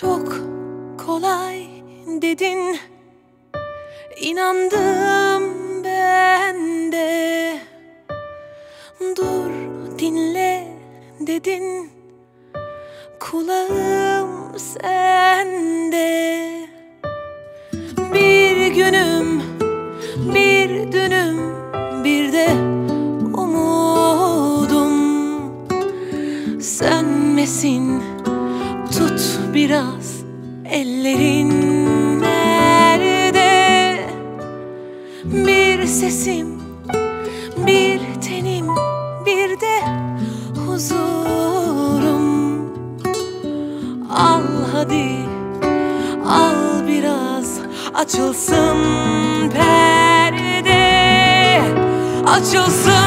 Çok kolay dedin. İnandım ben de. Dur dinle dedin. Kulağım biraz ellerin nerede? Bir sesim bir tenim bir de huzurum. Al hadi al biraz açılsın perde. Açılsın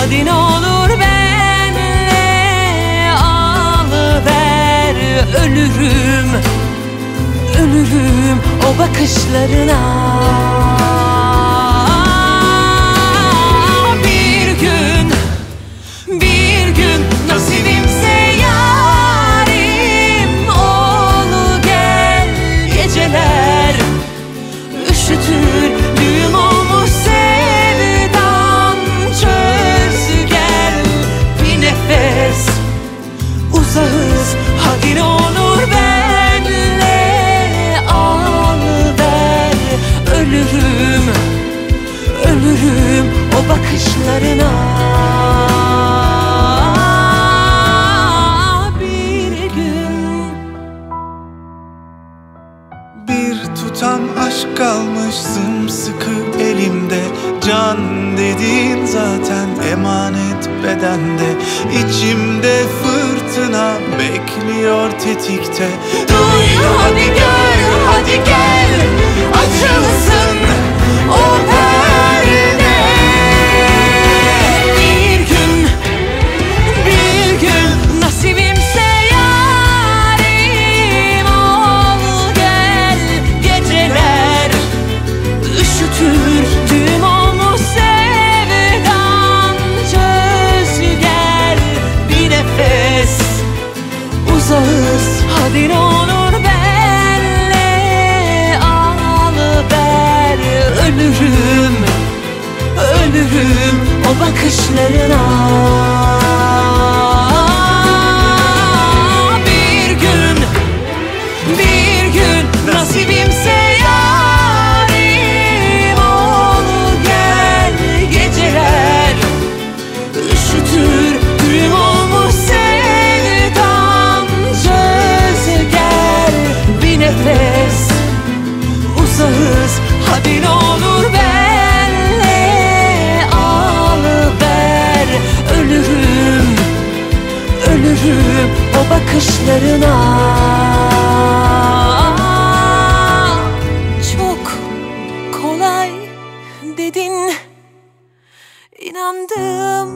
hadi ne olur benle alıver ölürüm ölürüm o bakışlarına uzağız hadi ne olur benle al ver. Ölürüm ölürüm o bakışlarına. Bir gün. Bir tutam aşk kalmış sımsıkı elimde. Can dediğin zaten emanet bedende. İçimde fırtına bekliyor tetikte. Duy hadi gel hadi gel. Açılsın o perde? Bir gün bir gün nasibimse yarim ol gel. Geceler Üşütür düğüm olmuş çöz gel bir nefes uzağız hadi ne olur benle al ver ölürüm ölürüm o bakışlarına hadi olur benle al ver. Ölürüm ölürüm o bakışlarına. Çok kolay dedin İnandım